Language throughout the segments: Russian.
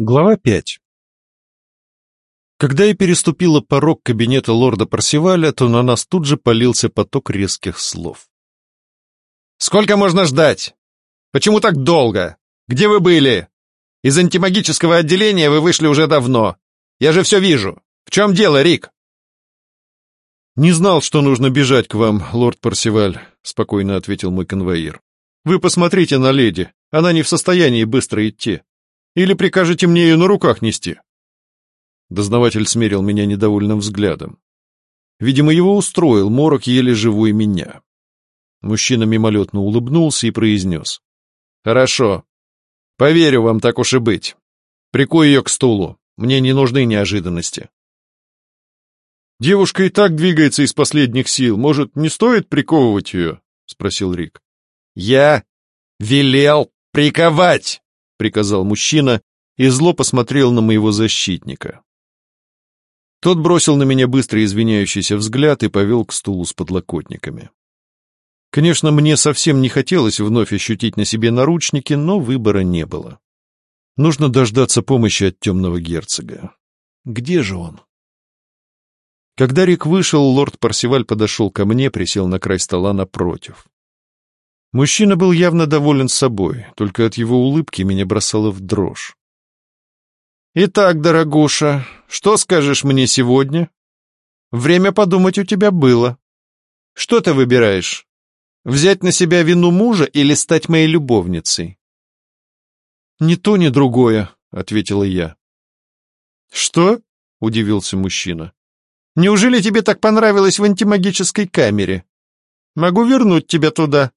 Глава 5 Когда я переступила порог кабинета лорда Парсиваля, то на нас тут же полился поток резких слов. «Сколько можно ждать? Почему так долго? Где вы были? Из антимагического отделения вы вышли уже давно. Я же все вижу. В чем дело, Рик?» «Не знал, что нужно бежать к вам, лорд Парсиваль», — спокойно ответил мой конвоир. «Вы посмотрите на леди, она не в состоянии быстро идти». Или прикажете мне ее на руках нести?» Дознаватель смерил меня недовольным взглядом. Видимо, его устроил морок еле живой меня. Мужчина мимолетно улыбнулся и произнес. «Хорошо. Поверю вам, так уж и быть. Прику ее к стулу. Мне не нужны неожиданности». «Девушка и так двигается из последних сил. Может, не стоит приковывать ее?» — спросил Рик. «Я велел приковать!» — приказал мужчина и зло посмотрел на моего защитника. Тот бросил на меня быстрый извиняющийся взгляд и повел к стулу с подлокотниками. Конечно, мне совсем не хотелось вновь ощутить на себе наручники, но выбора не было. Нужно дождаться помощи от темного герцога. Где же он? Когда Рик вышел, лорд Парсиваль подошел ко мне, присел на край стола напротив. Мужчина был явно доволен собой, только от его улыбки меня бросало в дрожь. «Итак, дорогуша, что скажешь мне сегодня? Время подумать у тебя было. Что ты выбираешь? Взять на себя вину мужа или стать моей любовницей?» «Ни то, ни другое», — ответила я. «Что?» — удивился мужчина. «Неужели тебе так понравилось в антимагической камере? Могу вернуть тебя туда.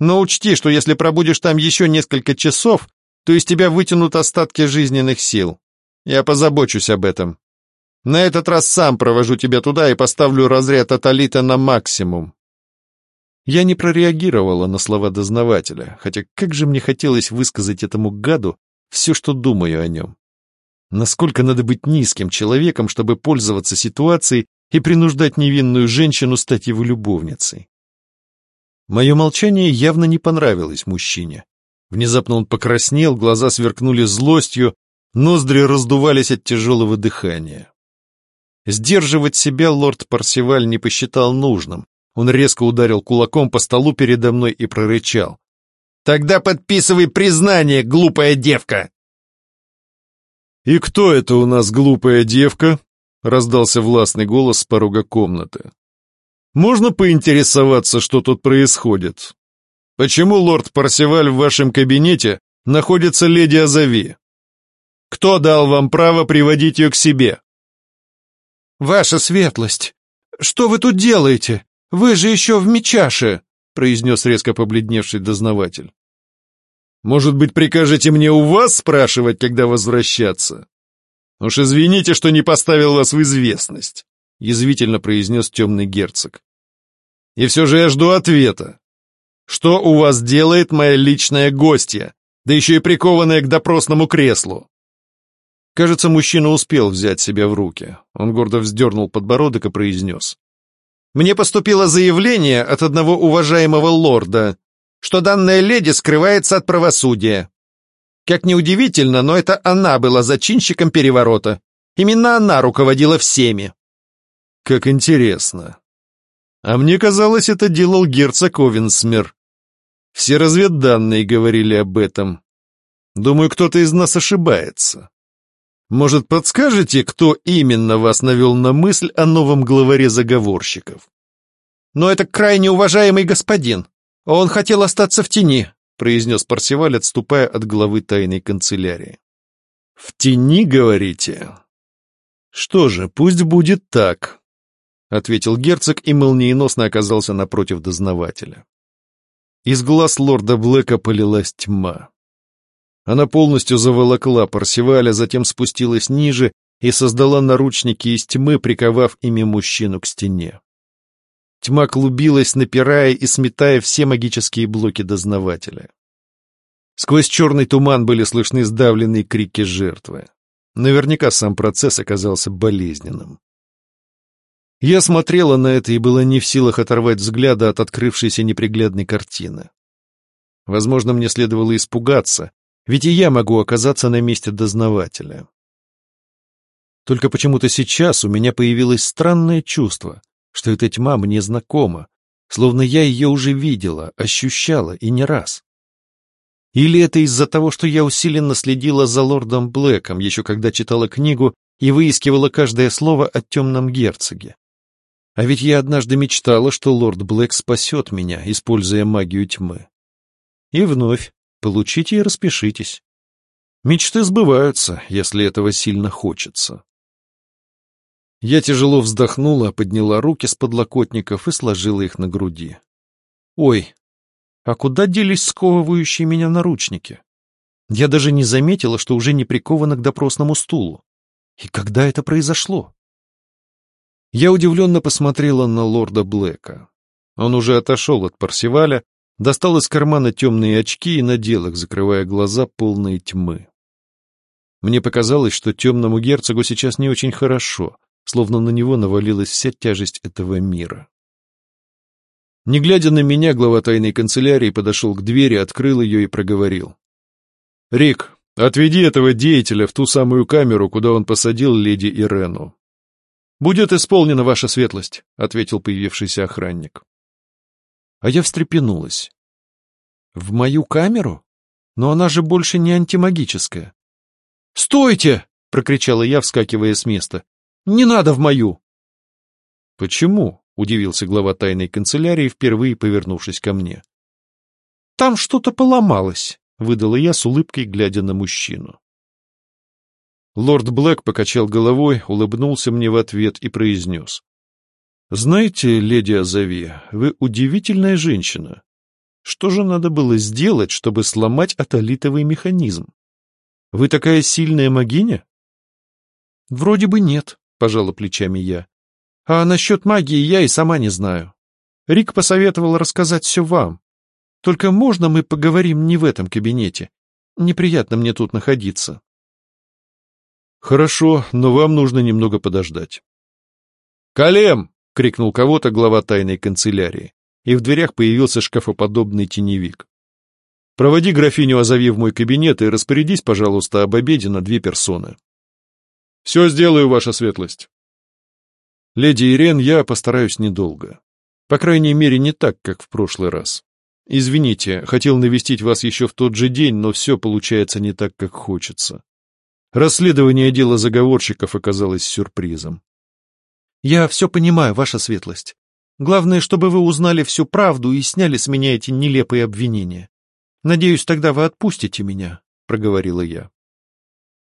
Но учти, что если пробудешь там еще несколько часов, то из тебя вытянут остатки жизненных сил. Я позабочусь об этом. На этот раз сам провожу тебя туда и поставлю разряд атолита на максимум. Я не прореагировала на слова дознавателя, хотя как же мне хотелось высказать этому гаду все, что думаю о нем. Насколько надо быть низким человеком, чтобы пользоваться ситуацией и принуждать невинную женщину стать его любовницей. Мое молчание явно не понравилось мужчине. Внезапно он покраснел, глаза сверкнули злостью, ноздри раздувались от тяжелого дыхания. Сдерживать себя лорд Парсиваль не посчитал нужным. Он резко ударил кулаком по столу передо мной и прорычал. «Тогда подписывай признание, глупая девка!» «И кто это у нас глупая девка?» — раздался властный голос с порога комнаты. Можно поинтересоваться, что тут происходит? Почему лорд Парсиваль в вашем кабинете находится леди Азави? Кто дал вам право приводить ее к себе? Ваша светлость, что вы тут делаете? Вы же еще в Мечаше, произнес резко побледневший дознаватель. Может быть, прикажете мне у вас спрашивать, когда возвращаться? Уж извините, что не поставил вас в известность язвительно произнес темный герцог. И все же я жду ответа. Что у вас делает моя личная гостья, да еще и прикованная к допросному креслу? Кажется, мужчина успел взять себя в руки. Он гордо вздернул подбородок и произнес. «Мне поступило заявление от одного уважаемого лорда, что данная леди скрывается от правосудия. Как ни удивительно, но это она была зачинщиком переворота. Именно она руководила всеми. Как интересно. А мне казалось, это делал герцог Овенсмер. Все разведданные говорили об этом. Думаю, кто-то из нас ошибается. Может, подскажете, кто именно вас навел на мысль о новом главаре заговорщиков? Но это крайне уважаемый господин. Он хотел остаться в тени, произнес Парсиваль, отступая от главы тайной канцелярии. В тени, говорите? Что же, пусть будет так. — ответил герцог и молниеносно оказался напротив дознавателя. Из глаз лорда Блэка полилась тьма. Она полностью заволокла Парсиваля, затем спустилась ниже и создала наручники из тьмы, приковав ими мужчину к стене. Тьма клубилась, напирая и сметая все магические блоки дознавателя. Сквозь черный туман были слышны сдавленные крики жертвы. Наверняка сам процесс оказался болезненным. Я смотрела на это и была не в силах оторвать взгляда от открывшейся неприглядной картины. Возможно, мне следовало испугаться, Ведь и я могу оказаться на месте дознавателя. Только почему-то сейчас у меня появилось странное чувство, что эта тьма мне знакома, словно я ее уже видела, ощущала и не раз. Или это из-за того, что я усиленно следила за лордом Блэком, еще когда читала книгу и выискивала каждое слово о темном герцоге. А ведь я однажды мечтала, что лорд Блэк спасет меня, используя магию тьмы. И вновь, получите и распишитесь. Мечты сбываются, если этого сильно хочется. Я тяжело вздохнула, подняла руки с подлокотников и сложила их на груди. Ой, а куда делись сковывающие меня наручники? Я даже не заметила, что уже не прикована к допросному стулу. И когда это произошло? Я удивленно посмотрела на лорда Блэка. Он уже отошел от Парсиваля, достал из кармана темные очки и надел их, закрывая глаза полные тьмы. Мне показалось, что темному герцогу сейчас не очень хорошо, словно на него навалилась вся тяжесть этого мира. Не глядя на меня, глава тайной канцелярии подошел к двери, открыл ее и проговорил. «Рик, отведи этого деятеля в ту самую камеру, куда он посадил леди Ирену. «Будет исполнена ваша светлость», — ответил появившийся охранник. А я встрепенулась. «В мою камеру? Но она же больше не антимагическая». «Стойте!» — прокричала я, вскакивая с места. «Не надо в мою!» «Почему?» — удивился глава тайной канцелярии, впервые повернувшись ко мне. «Там что-то поломалось», — выдала я с улыбкой, глядя на мужчину. Лорд Блэк покачал головой, улыбнулся мне в ответ и произнес. «Знаете, леди Азави, вы удивительная женщина. Что же надо было сделать, чтобы сломать атолитовый механизм? Вы такая сильная магиня?» «Вроде бы нет», — пожала плечами я. «А насчет магии я и сама не знаю. Рик посоветовал рассказать все вам. Только можно мы поговорим не в этом кабинете? Неприятно мне тут находиться». «Хорошо, но вам нужно немного подождать». «Калем!» — крикнул кого-то глава тайной канцелярии, и в дверях появился шкафоподобный теневик. «Проводи графиню Азави в мой кабинет и распорядись, пожалуйста, об обеде на две персоны». «Все сделаю, ваша светлость». «Леди Ирен, я постараюсь недолго. По крайней мере, не так, как в прошлый раз. Извините, хотел навестить вас еще в тот же день, но все получается не так, как хочется. Расследование дела заговорщиков оказалось сюрпризом. «Я все понимаю, ваша светлость. Главное, чтобы вы узнали всю правду и сняли с меня эти нелепые обвинения. Надеюсь, тогда вы отпустите меня», — проговорила я.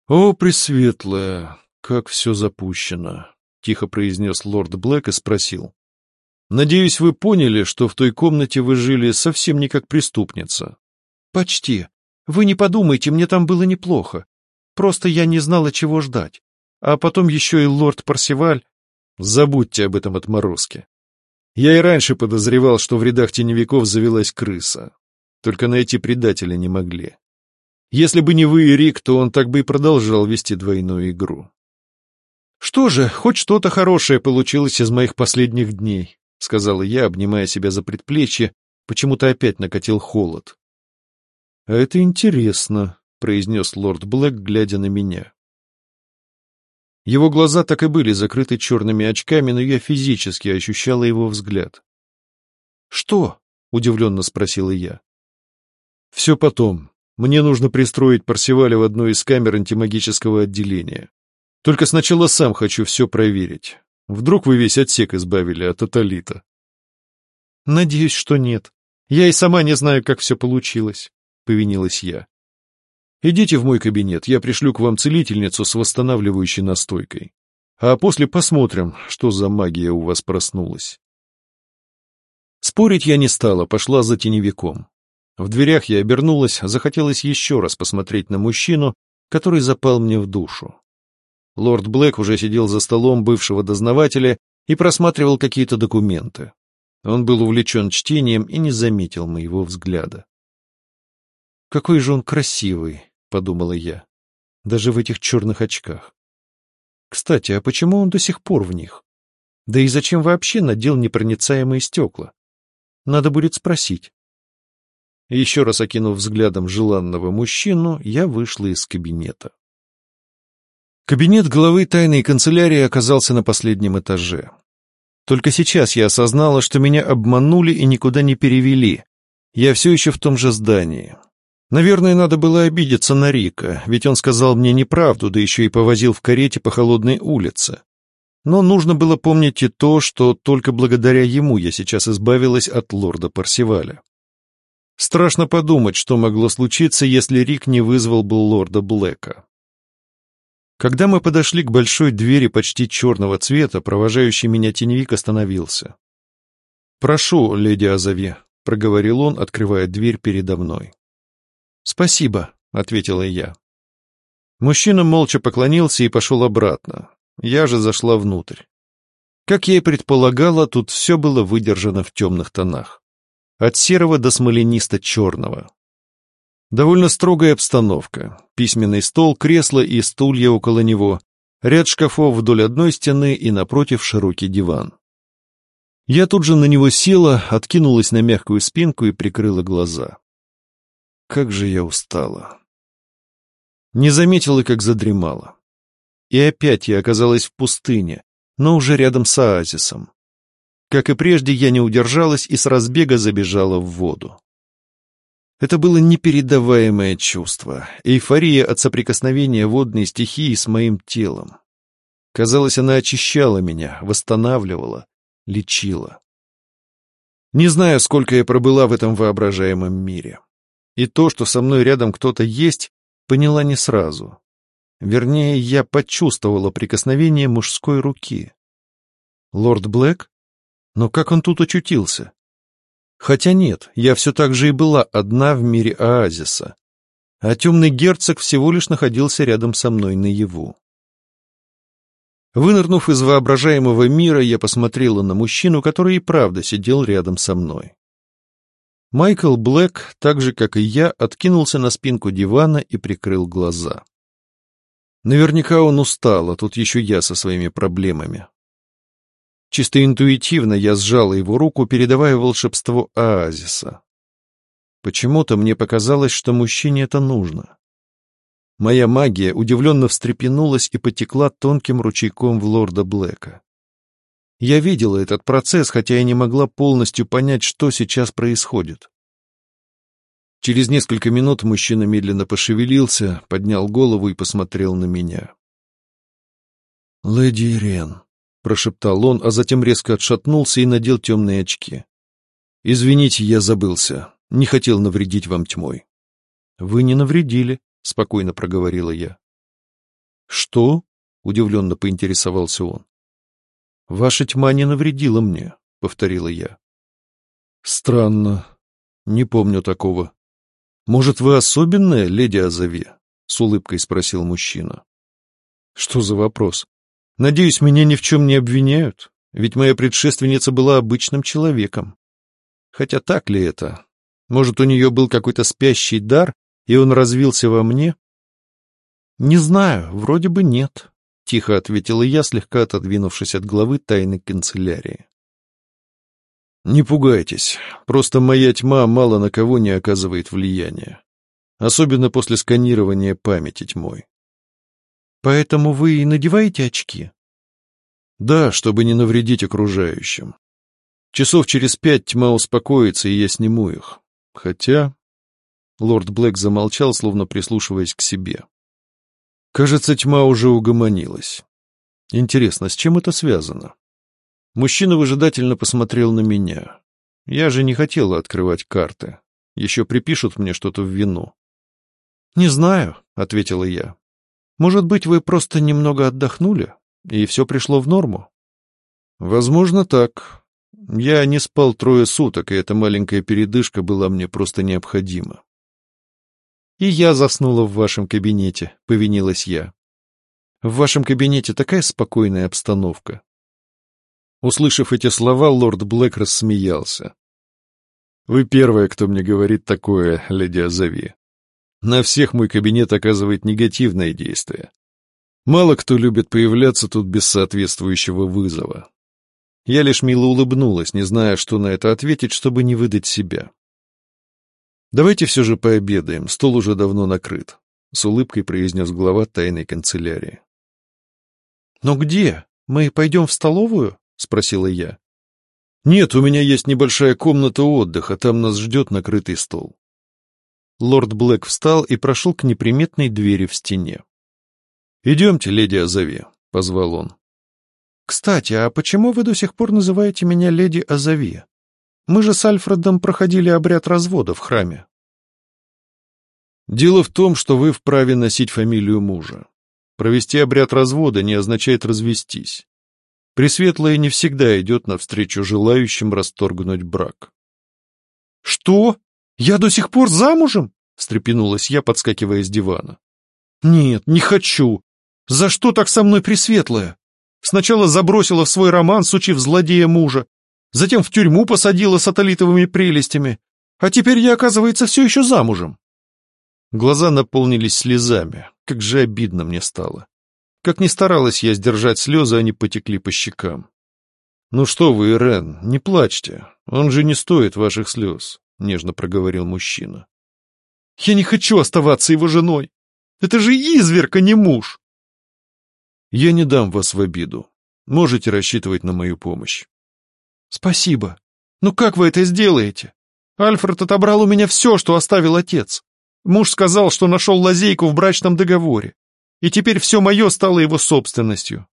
«О, Пресветлая, как все запущено», — тихо произнес лорд Блэк и спросил. «Надеюсь, вы поняли, что в той комнате вы жили совсем не как преступница». «Почти. Вы не подумайте, мне там было неплохо. Просто я не знала, чего ждать. А потом еще и лорд Парсиваль... Забудьте об этом отморозке. Я и раньше подозревал, что в рядах теневиков завелась крыса. Только найти предателя не могли. Если бы не вы и Рик, то он так бы и продолжал вести двойную игру. «Что же, хоть что-то хорошее получилось из моих последних дней», — сказала я, обнимая себя за предплечье, почему-то опять накатил холод. «А это интересно», произнес лорд Блэк, глядя на меня. Его глаза так и были закрыты черными очками, но я физически ощущала его взгляд. «Что?» — удивленно спросила я. «Все потом. Мне нужно пристроить Парсиваля в одну из камер антимагического отделения. Только сначала сам хочу все проверить. Вдруг вы весь отсек избавили от атолита?» «Надеюсь, что нет. Я и сама не знаю, как все получилось», — повинилась я. Идите в мой кабинет, я пришлю к вам целительницу с восстанавливающей настойкой. А после посмотрим, что за магия у вас проснулась. Спорить я не стала, пошла за теневиком. В дверях я обернулась, захотелось еще раз посмотреть на мужчину, который запал мне в душу. Лорд Блэк уже сидел за столом бывшего дознавателя и просматривал какие-то документы. Он был увлечен чтением и не заметил моего взгляда. Какой же он красивый, подумала я. Даже в этих черных очках. Кстати, а почему он до сих пор в них? Да и зачем вообще надел непроницаемые стекла? Надо будет спросить. Еще раз окинув взглядом желанного мужчину, я вышла из кабинета. Кабинет главы тайной канцелярии оказался на последнем этаже. Только сейчас я осознала, что меня обманули и никуда не перевели. Я все еще в том же здании. Наверное, надо было обидеться на Рика, ведь он сказал мне неправду, да еще и повозил в карете по холодной улице. Но нужно было помнить и то, что только благодаря ему я сейчас избавилась от лорда Парсиваля. Страшно подумать, что могло случиться, если Рик не вызвал бы лорда Блэка. Когда мы подошли к большой двери почти черного цвета, провожающий меня теневик остановился. «Прошу, леди Азави», — проговорил он, открывая дверь передо мной. «Спасибо», — ответила я. Мужчина молча поклонился и пошел обратно. Я же зашла внутрь. Как я и предполагала, тут все было выдержано в темных тонах. От серого до смоленисто-черного. Довольно строгая обстановка. Письменный стол, кресло и стулья около него, ряд шкафов вдоль одной стены и напротив широкий диван. Я тут же на него села, откинулась на мягкую спинку и прикрыла глаза. Как же я устала. Не заметила, как задремала. И опять я оказалась в пустыне, но уже рядом с оазисом. Как и прежде, я не удержалась и с разбега забежала в воду. Это было непередаваемое чувство, эйфория от соприкосновения водной стихии с моим телом. Казалось, она очищала меня, восстанавливала, лечила. Не знаю, сколько я пробыла в этом воображаемом мире. И то, что со мной рядом кто-то есть, поняла не сразу. Вернее, я почувствовала прикосновение мужской руки. Лорд Блэк? Но как он тут очутился? Хотя нет, я все так же и была одна в мире оазиса. А темный герцог всего лишь находился рядом со мной наяву. Вынырнув из воображаемого мира, я посмотрела на мужчину, который и правда сидел рядом со мной. Майкл Блэк, так же, как и я, откинулся на спинку дивана и прикрыл глаза. Наверняка он устал, а тут еще я со своими проблемами. Чисто интуитивно я сжала его руку, передавая волшебство оазиса. Почему-то мне показалось, что мужчине это нужно. Моя магия удивленно встрепенулась и потекла тонким ручейком в лорда Блэка. Я видела этот процесс, хотя и не могла полностью понять, что сейчас происходит. Через несколько минут мужчина медленно пошевелился, поднял голову и посмотрел на меня. «Леди Ирен», — прошептал он, а затем резко отшатнулся и надел темные очки. «Извините, я забылся. Не хотел навредить вам тьмой». «Вы не навредили», — спокойно проговорила я. «Что?» — удивленно поинтересовался он. «Ваша тьма не навредила мне», — повторила я. «Странно. Не помню такого. Может, вы особенная, леди Азави?» — с улыбкой спросил мужчина. «Что за вопрос? Надеюсь, меня ни в чем не обвиняют, ведь моя предшественница была обычным человеком. Хотя так ли это? Может, у нее был какой-то спящий дар, и он развился во мне? Не знаю, вроде бы нет, — тихо ответила я, слегка отодвинувшись от главы тайной канцелярии. Не пугайтесь, просто моя тьма мало на кого не оказывает влияния, особенно после сканирования памяти тьмой. Поэтому вы и надеваете очки? Да, чтобы не навредить окружающим. Часов через пять тьма успокоится, и я сниму их. Хотя... Лорд Блэк замолчал, словно прислушиваясь к себе. Кажется, тьма уже угомонилась. Интересно, с чем это связано? Мужчина выжидательно посмотрел на меня. Я же не хотела открывать карты. Еще припишут мне что-то в вину. «Не знаю», — ответила я. Может быть, вы просто немного отдохнули, и все пришло в норму? Возможно, так. Я не спал трое суток, и эта маленькая передышка была мне просто необходима. И я заснула в вашем кабинете, повинилась я. В вашем кабинете такая спокойная обстановка. Услышав эти слова, лорд Блэк рассмеялся. «Вы первая, кто мне говорит такое, леди Азави. На всех мой кабинет оказывает негативное действие. Мало кто любит появляться тут без соответствующего вызова. Я лишь мило улыбнулась, не зная, что на это ответить, чтобы не выдать себя. «Давайте все же пообедаем, стол уже давно накрыт», — с улыбкой произнес глава тайной канцелярии. «Но где? Мы пойдем в столовую?» — спросила я. «Нет, у меня есть небольшая комната отдыха, там нас ждет накрытый стол». Лорд Блэк встал и прошел к неприметной двери в стене. «Идемте, леди Азави», — позвал он. «Кстати, а почему вы до сих пор называете меня леди Азави? Мы же с Альфредом проходили обряд развода в храме». «Дело в том, что вы вправе носить фамилию мужа. Провести обряд развода не означает развестись. Пресветлая не всегда идет навстречу желающим расторгнуть брак». «Что? Я до сих пор замужем?» — встрепенулась я, подскакивая с дивана. «Нет, не хочу. За что так со мной Пресветлая? Сначала забросила в свой роман, сучив злодея мужа, затем в тюрьму посадила сателлитовыми прелестями, а теперь я, оказывается, все еще замужем». Глаза наполнились слезами, как же обидно мне стало. Как ни старалась я сдержать слезы, они потекли по щекам. «Ну что вы, Ирен, не плачьте, он же не стоит ваших слез», — нежно проговорил мужчина. «Я не хочу оставаться его женой. Это же изверг, а не муж!» «Я не дам вас в обиду. Можете рассчитывать на мою помощь». «Спасибо. Ну как вы это сделаете? Альфред отобрал у меня все, что оставил отец. Муж сказал, что нашел лазейку в брачном договоре, и теперь все мое стало его собственностью.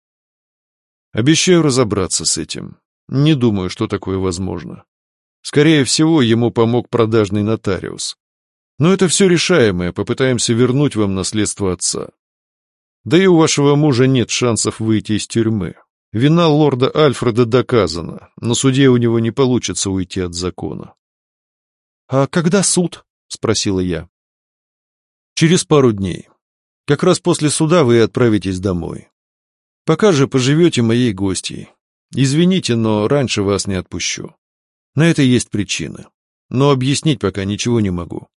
Обещаю разобраться с этим. Не думаю, что такое возможно. Скорее всего, ему помог продажный нотариус. Но это все решаемое, попытаемся вернуть вам наследство отца. Да и у вашего мужа нет шансов выйти из тюрьмы. Вина лорда Альфреда доказана, но суде у него не получится уйти от закона. — А когда суд? — спросила я. Через пару дней. Как раз после суда вы отправитесь домой. Пока же поживете моей гостьей. Извините, но раньше вас не отпущу. На это есть причины. Но объяснить пока ничего не могу.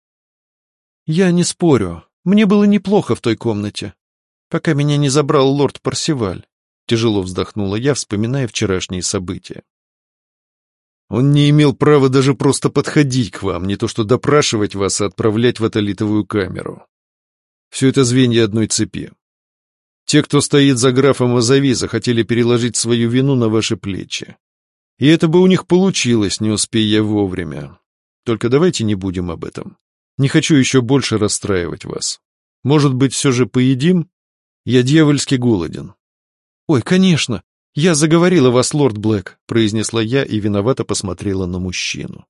Я не спорю. Мне было неплохо в той комнате, пока меня не забрал лорд Парсиваль. Тяжело вздохнула я, вспоминая вчерашние события. Он не имел права даже просто подходить к вам, не то что допрашивать вас и отправлять в атолитовую камеру. Все это звенья одной цепи. Те, кто стоит за графом Азави, захотели переложить свою вину на ваши плечи. И это бы у них получилось, не успея вовремя. Только давайте не будем об этом. Не хочу еще больше расстраивать вас. Может быть, все же поедим? Я дьявольски голоден. Ой, конечно, «Я заговорила вас, лорд Блэк», — произнесла я и виновато посмотрела на мужчину.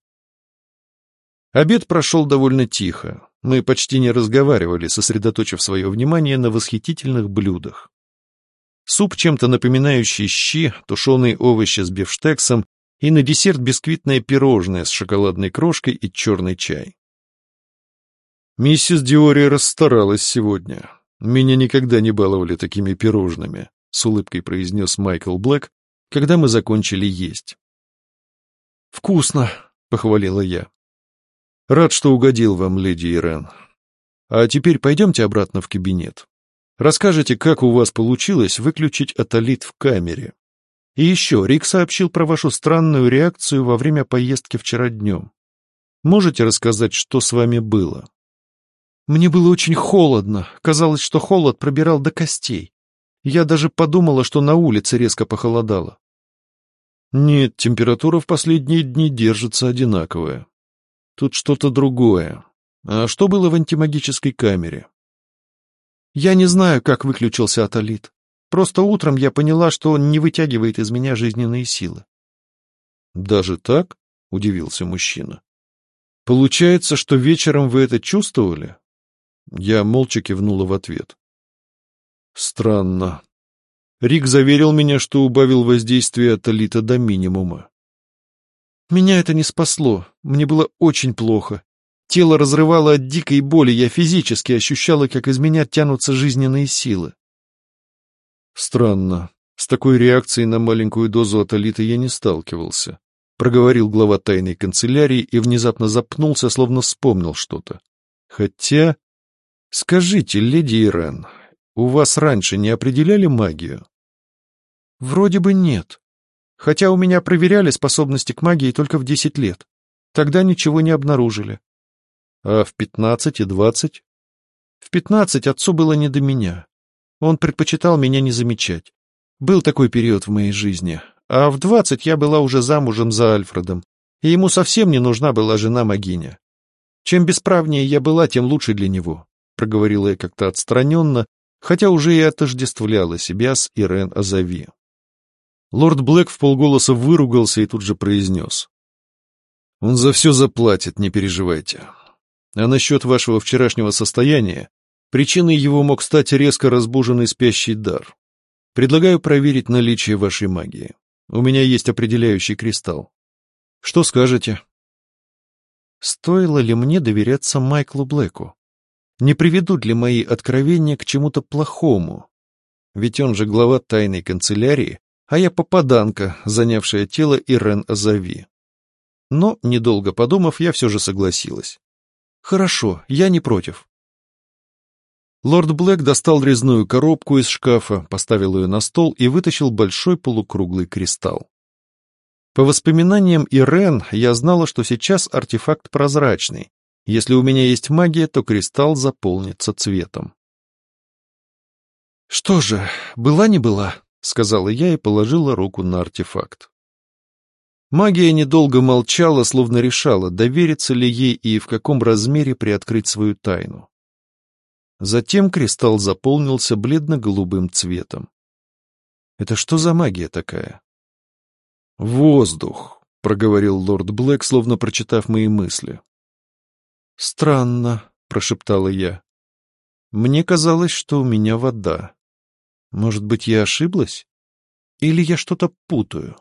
Обед прошел довольно тихо. Мы почти не разговаривали, сосредоточив свое внимание на восхитительных блюдах. Суп, чем-то напоминающий щи, тушеные овощи с бифштексом и на десерт бисквитное пирожное с шоколадной крошкой и черный чай. Миссис Диори расстаралась сегодня. Меня никогда не баловали такими пирожными. — с улыбкой произнес Майкл Блэк, когда мы закончили есть. «Вкусно», — похвалила я. «Рад, что угодил вам, леди Ирен. А теперь пойдемте обратно в кабинет. Расскажите, как у вас получилось выключить атолит в камере. И еще, Рик сообщил про вашу странную реакцию во время поездки вчера днем. Можете рассказать, что с вами было?» «Мне было очень холодно. Казалось, что холод пробирал до костей. Я даже подумала, что на улице резко похолодало. Нет, температура в последние дни держится одинаковая. Тут что-то другое. А что было в антимагической камере? Я не знаю, как выключился Аталит. Просто утром я поняла, что он не вытягивает из меня жизненные силы. Даже так? — удивился мужчина. Получается, что вечером вы это чувствовали? Я молча кивнула в ответ. Странно. Рик заверил меня, что убавил воздействие от Алита до минимума. Меня это не спасло. Мне было очень плохо. Тело разрывало от дикой боли, я физически ощущала, как из меня тянутся жизненные силы. Странно. С такой реакцией на маленькую дозу атолита я не сталкивался. Проговорил глава тайной канцелярии и внезапно запнулся, словно вспомнил что-то. Хотя... Скажите, леди Ирен, у вас раньше не определяли магию? Вроде бы нет. Хотя у меня проверяли способности к магии только в десять лет. Тогда ничего не обнаружили. А в пятнадцать и двадцать? В пятнадцать отцу было не до меня. Он предпочитал меня не замечать. Был такой период в моей жизни. А в двадцать я была уже замужем за Альфредом, и ему совсем не нужна была жена-могиня. Чем бесправнее я была, тем лучше для него, — проговорила я как-то отстраненно, хотя уже и отождествляла себя с Ирен Азави. Лорд Блэк в полголоса выругался и тут же произнес. «Он за все заплатит, не переживайте. А насчет вашего вчерашнего состояния, причиной его мог стать резко разбуженный спящий дар. Предлагаю проверить наличие вашей магии. У меня есть определяющий кристалл. Что скажете?» Стоило ли мне доверяться Майклу Блэку? Не приведут ли мои откровения к чему-то плохому? Ведь он же глава тайной канцелярии, а я попаданка, занявшая тело Ирен Азави. Но, недолго подумав, я все же согласилась. Хорошо, я не против. Лорд Блэк достал резную коробку из шкафа, поставил ее на стол и вытащил большой полукруглый кристалл. По воспоминаниям Ирен, я знала, что сейчас артефакт прозрачный. Если у меня есть магия, то кристалл заполнится цветом. «Что же, была не была», — сказала я и положила руку на артефакт. Магия недолго молчала, словно решала, довериться ли ей и в каком размере приоткрыть свою тайну. Затем кристалл заполнился бледно-голубым цветом. Это что за магия такая? «Воздух», — проговорил лорд Блэк, словно прочитав мои мысли. «Странно», — прошептала я. «Мне казалось, что у меня вода. Может быть, я ошиблась? Или я что-то путаю?»